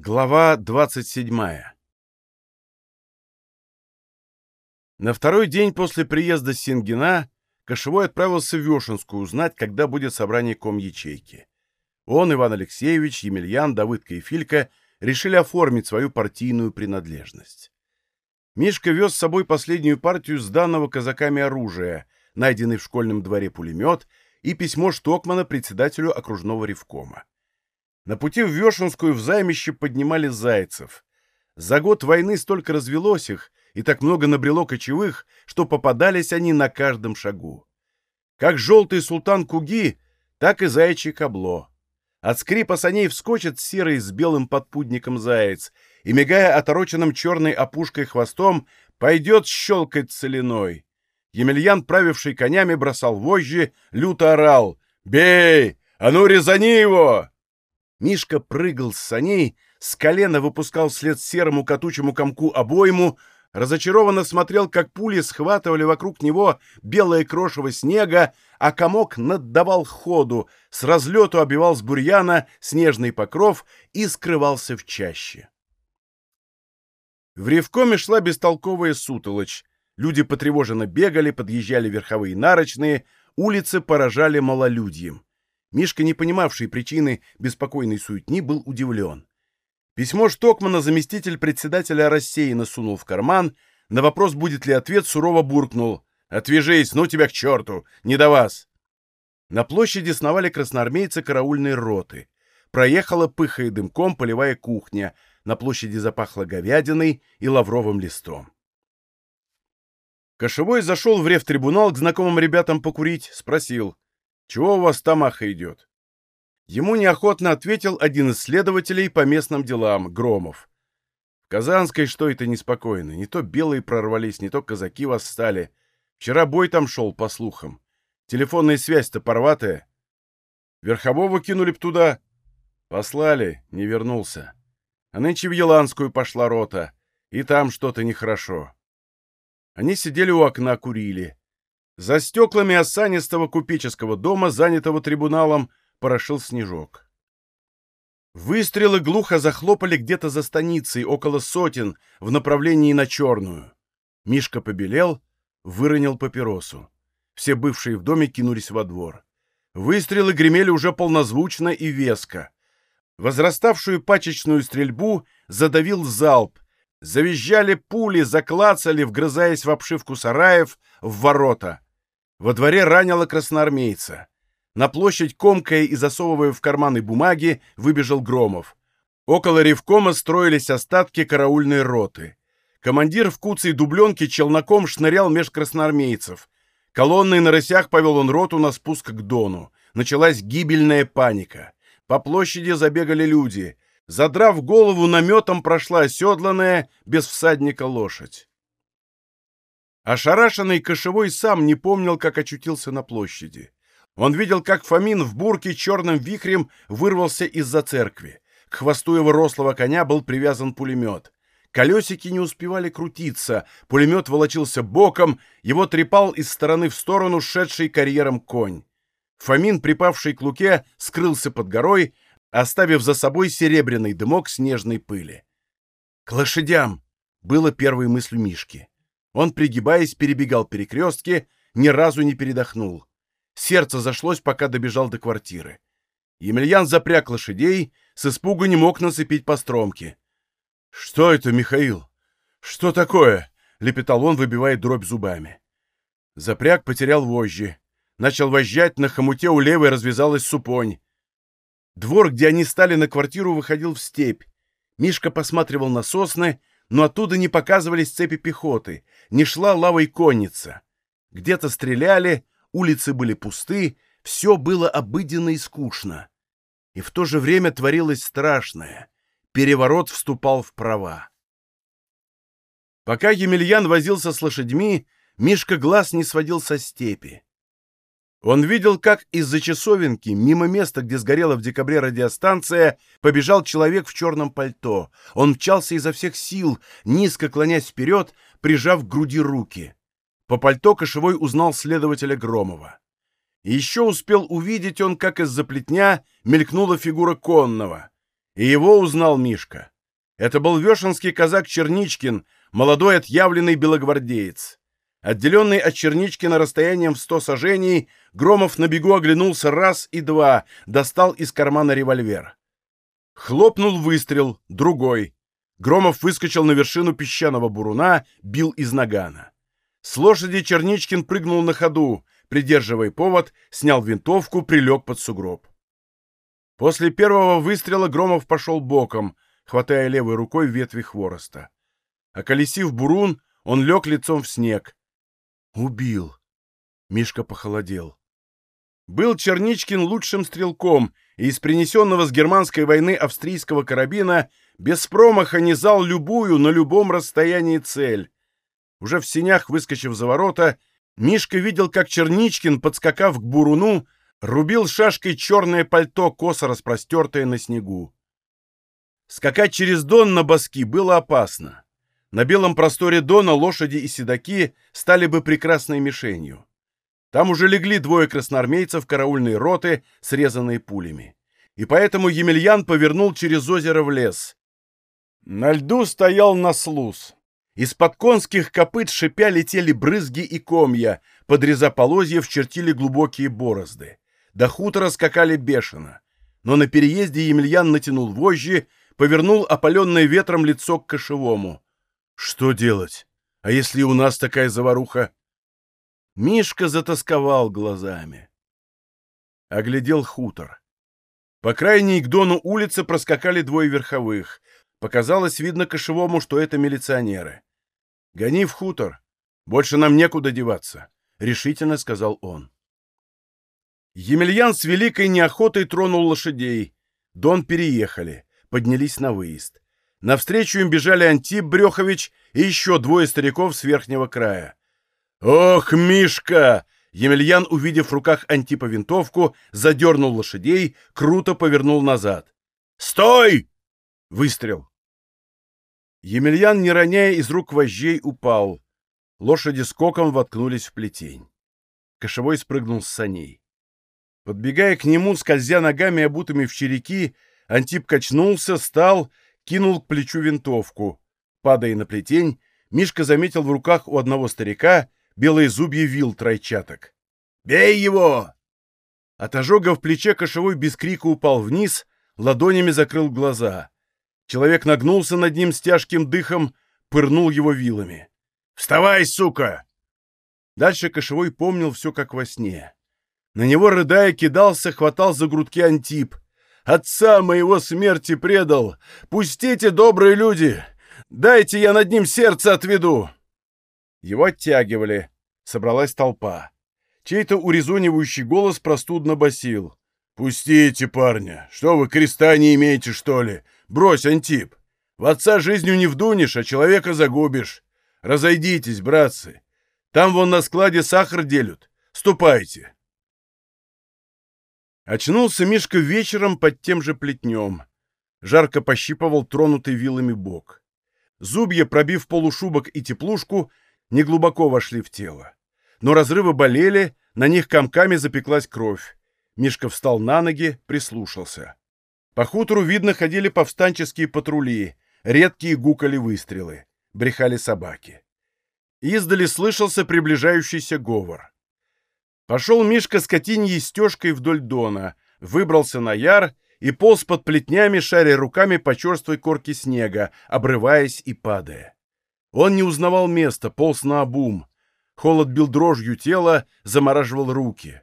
Глава 27 На второй день после приезда Сингина Кошевой отправился в Вешенскую узнать, когда будет собрание ком-ячейки. Он, Иван Алексеевич, Емельян, Давыдка и Филька решили оформить свою партийную принадлежность. Мишка вез с собой последнюю партию сданного казаками оружия, найденный в школьном дворе пулемет и письмо Штокмана председателю окружного ревкома. На пути в Вешенскую в займище поднимали зайцев. За год войны столько развелось их, и так много набрело кочевых, что попадались они на каждом шагу. Как желтый султан Куги, так и зайчий кабло. От скрипа саней вскочит серый с белым подпудником заяц, и, мигая отороченным черной опушкой хвостом, пойдет щелкать целиной. Емельян, правивший конями, бросал вожжи, люто орал «Бей! А ну, резани его!» Мишка прыгал с саней, с колена выпускал вслед серому катучему комку обойму, разочарованно смотрел, как пули схватывали вокруг него белое крошево снега, а комок наддавал ходу, с разлету обивал с бурьяна снежный покров и скрывался в чаще. В ревкоме шла бестолковая сутолочь. Люди потревоженно бегали, подъезжали верховые нарочные, улицы поражали малолюдьем. Мишка, не понимавший причины беспокойной суетни, был удивлен. Письмо Штокмана заместитель председателя рассеянно сунул в карман, на вопрос, будет ли ответ, сурово буркнул. «Отвяжись, ну тебя к черту! Не до вас!» На площади сновали красноармейцы караульной роты. Проехала, пыхая дымком, полевая кухня. На площади запахло говядиной и лавровым листом. Кошевой зашел в рефтрибунал к знакомым ребятам покурить, спросил — чего у вас тамаха идет?» Ему неохотно ответил один из следователей по местным делам, Громов. «В Казанской что это неспокойно. Не то белые прорвались, не то казаки восстали. Вчера бой там шел, по слухам. Телефонная связь-то порватая. Верхового кинули б туда. Послали, не вернулся. А нынче в Еланскую пошла рота, и там что-то нехорошо. Они сидели у окна, курили. За стеклами осанистого купеческого дома, занятого трибуналом, порошил снежок. Выстрелы глухо захлопали где-то за станицей, около сотен, в направлении на Черную. Мишка побелел, выронил папиросу. Все бывшие в доме кинулись во двор. Выстрелы гремели уже полнозвучно и веско. Возраставшую пачечную стрельбу задавил залп. Завизжали пули, заклацали, вгрызаясь в обшивку сараев, в ворота. Во дворе ранило красноармейца. На площадь, комкая и засовывая в карманы бумаги, выбежал Громов. Около ревкома строились остатки караульной роты. Командир в куце и дубленке челноком шнырял меж красноармейцев. Колонной на рысях повел он роту на спуск к Дону. Началась гибельная паника. По площади забегали люди. Задрав голову, наметом прошла оседланная, без всадника лошадь. Ошарашенный кошевой сам не помнил, как очутился на площади. Он видел, как Фомин в бурке черным вихрем вырвался из-за церкви. К хвосту его рослого коня был привязан пулемет. Колесики не успевали крутиться, пулемет волочился боком, его трепал из стороны в сторону шедший карьером конь. Фомин, припавший к луке, скрылся под горой, оставив за собой серебряный дымок снежной пыли. «К лошадям!» — было первой мыслью Мишки. Он, пригибаясь, перебегал перекрестки, ни разу не передохнул. Сердце зашлось, пока добежал до квартиры. Емельян запряг лошадей, с испугу не мог нацепить по стромке. — Что это, Михаил? Что такое? — лепетал он, выбивая дробь зубами. Запряг потерял вожжи. Начал вожжать, на хомуте у левой развязалась супонь. Двор, где они стали на квартиру, выходил в степь. Мишка посматривал на сосны, но оттуда не показывались цепи пехоты, не шла лавой конница. Где-то стреляли, улицы были пусты, все было обыденно и скучно. И в то же время творилось страшное. Переворот вступал в права. Пока Емельян возился с лошадьми, Мишка глаз не сводил со степи. Он видел, как из-за часовенки, мимо места, где сгорела в декабре радиостанция, побежал человек в черном пальто. Он мчался изо всех сил, низко клонясь вперед, прижав к груди руки. По пальто кошевой узнал следователя Громова. Еще успел увидеть он, как из-за плетня мелькнула фигура конного. И его узнал Мишка. Это был вешенский казак Черничкин, молодой отъявленный белогвардеец. Отделенный от Черничкина расстоянием в сто сажений, Громов на бегу оглянулся раз и два, достал из кармана револьвер. Хлопнул выстрел, другой. Громов выскочил на вершину песчаного буруна, бил из нагана. С лошади Черничкин прыгнул на ходу, придерживая повод, снял винтовку, прилег под сугроб. После первого выстрела Громов пошел боком, хватая левой рукой ветви хвороста. Околесив бурун, он лег лицом в снег. Убил. Мишка похолодел. Был Черничкин лучшим стрелком, и из принесенного с германской войны австрийского карабина без промаха низал любую на любом расстоянии цель. Уже в синях, выскочив за ворота, Мишка видел, как Черничкин, подскакав к буруну, рубил шашкой черное пальто, косо распростертое на снегу. Скакать через Дон на боски было опасно. На белом просторе Дона лошади и седаки стали бы прекрасной мишенью. Там уже легли двое красноармейцев караульной роты, срезанные пулями. И поэтому Емельян повернул через озеро в лес. На льду стоял наслуз. Из-под конских копыт шипя летели брызги и комья, подреза полозьев чертили глубокие борозды. До хутора скакали бешено. Но на переезде Емельян натянул вожжи, повернул опаленное ветром лицо к кошевому. Что делать? А если у нас такая заваруха? Мишка затасковал глазами. Оглядел хутор. По крайней к дону улицы проскакали двое верховых. Показалось, видно кошевому, что это милиционеры. «Гони в хутор. Больше нам некуда деваться», — решительно сказал он. Емельян с великой неохотой тронул лошадей. Дон переехали, поднялись на выезд. Навстречу им бежали Антип Брехович и еще двое стариков с верхнего края. «Ох, Мишка!» Емельян, увидев в руках Антипа винтовку, задернул лошадей, круто повернул назад. «Стой!» Выстрел. Емельян, не роняя из рук вожжей, упал. Лошади скоком воткнулись в плетень. Кошевой спрыгнул с саней. Подбегая к нему, скользя ногами, обутыми в череки, Антип качнулся, стал, кинул к плечу винтовку. Падая на плетень, Мишка заметил в руках у одного старика белые зубья вил тройчаток. «Бей его!» От ожога в плече кошевой без крика упал вниз, ладонями закрыл глаза. Человек нагнулся над ним с тяжким дыхом, пырнул его вилами. «Вставай, сука!» Дальше кошевой помнил все как во сне. На него, рыдая, кидался, хватал за грудки Антип. «Отца моего смерти предал! Пустите, добрые люди! Дайте я над ним сердце отведу!» Его оттягивали. Собралась толпа. Чей-то урезонивающий голос простудно басил. «Пустите парня! Что вы, креста не имеете, что ли? Брось, Антип! В отца жизнью не вдунешь, а человека загубишь. Разойдитесь, братцы! Там вон на складе сахар делют. Ступайте!» Очнулся Мишка вечером под тем же плетнем. Жарко пощипывал тронутый вилами бок. Зубья, пробив полушубок и теплушку, неглубоко вошли в тело. Но разрывы болели, на них комками запеклась кровь. Мишка встал на ноги, прислушался. По хутору, видно, ходили повстанческие патрули, редкие гукали выстрелы, брехали собаки. Издали слышался приближающийся говор. Пошел Мишка скотиньей стежкой вдоль дона, выбрался на яр и полз под плетнями, шаря руками по черствой корке снега, обрываясь и падая. Он не узнавал места, полз на обум. Холод бил дрожью тела, замораживал руки.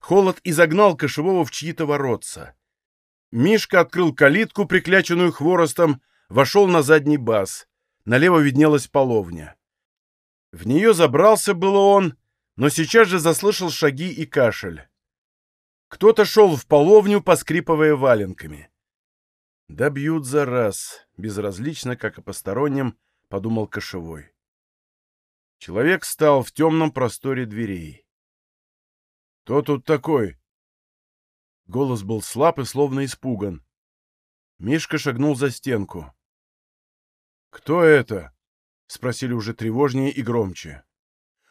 Холод изогнал кошевого в чьи-то воротца. Мишка открыл калитку, прикляченную хворостом, вошел на задний бас. Налево виднелась половня. В нее забрался было он, но сейчас же заслышал шаги и кашель. Кто-то шел в половню, поскрипывая валенками. «Да бьют за раз», — безразлично, как и посторонним, — подумал кошевой. Человек стал в темном просторе дверей. «Кто тут такой?» Голос был слаб и словно испуган. Мишка шагнул за стенку. «Кто это?» — спросили уже тревожнее и громче.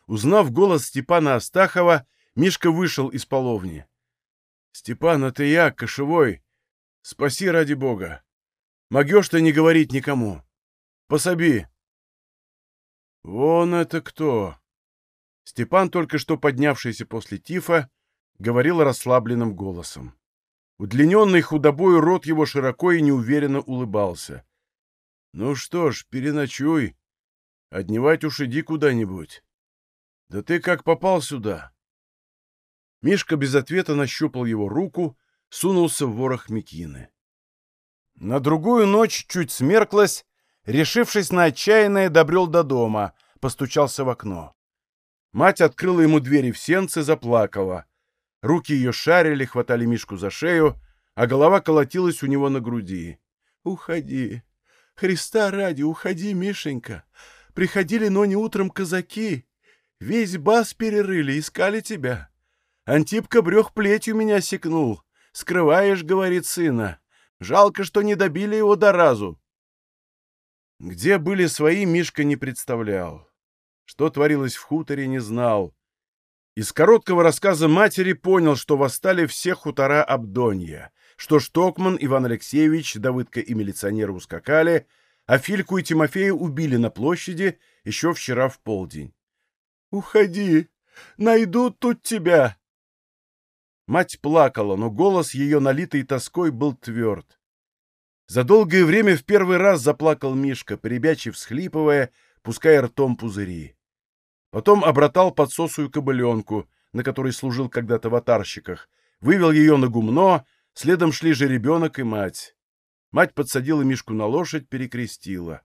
Узнав голос Степана Астахова, Мишка вышел из половни. «Степан, это я, кошевой. Спаси ради бога. Могешь ты не говорить никому. Пособи. Вон это кто? Степан, только что поднявшийся после тифа, говорил расслабленным голосом. Удлиненный худобой рот его широко и неуверенно улыбался. «Ну что ж, переночуй. Одневать уж иди куда-нибудь. Да ты как попал сюда?» Мишка без ответа нащупал его руку, сунулся в ворох Микины. На другую ночь чуть смерклась, решившись на отчаянное, добрел до дома, постучался в окно. Мать открыла ему двери в сенце, заплакала. Руки ее шарили, хватали Мишку за шею, а голова колотилась у него на груди. «Уходи! Христа ради, уходи, Мишенька! Приходили, но не утром казаки. Весь бас перерыли, искали тебя. Антипка брех плетью меня секнул. Скрываешь, — говорит сына. Жалко, что не добили его до разу. Где были свои, Мишка не представлял. Что творилось в хуторе, не знал. Из короткого рассказа матери понял, что восстали все хутора Абдонья, что Штокман, Иван Алексеевич, Давыдка и милиционеры ускакали, а Фильку и Тимофея убили на площади еще вчера в полдень. «Уходи! Найдут тут тебя!» Мать плакала, но голос ее, налитый тоской, был тверд. За долгое время в первый раз заплакал Мишка, прибячи всхлипывая, пуская ртом пузыри. Потом обратал подсосую кобыленку, на которой служил когда-то в атарщиках, вывел ее на гумно, следом шли же ребенок и мать. Мать подсадила Мишку на лошадь, перекрестила.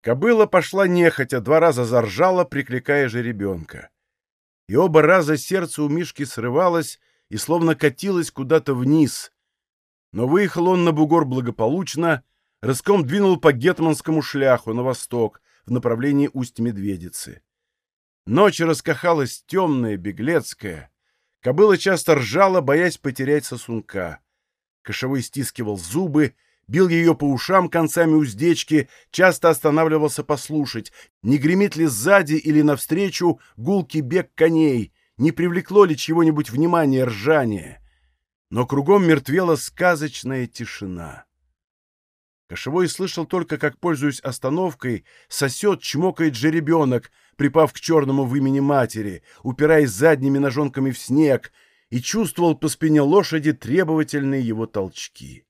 Кобыла пошла нехотя, два раза заржала, прикликая же ребенка. И оба раза сердце у Мишки срывалось, и словно катилась куда-то вниз. Но выехал он на бугор благополучно, рыском двинул по гетманскому шляху на восток, в направлении Усть-Медведицы. Ночь раскахалась темная, беглецкая. Кобыла часто ржала, боясь потерять сосунка. Кошевой стискивал зубы, бил ее по ушам концами уздечки, часто останавливался послушать, не гремит ли сзади или навстречу гулкий бег коней, не привлекло ли чего-нибудь внимания ржание. Но кругом мертвела сказочная тишина. Кошевой слышал только, как, пользуясь остановкой, сосет, чмокает жеребенок, припав к черному в имени матери, упираясь задними ножонками в снег, и чувствовал по спине лошади требовательные его толчки.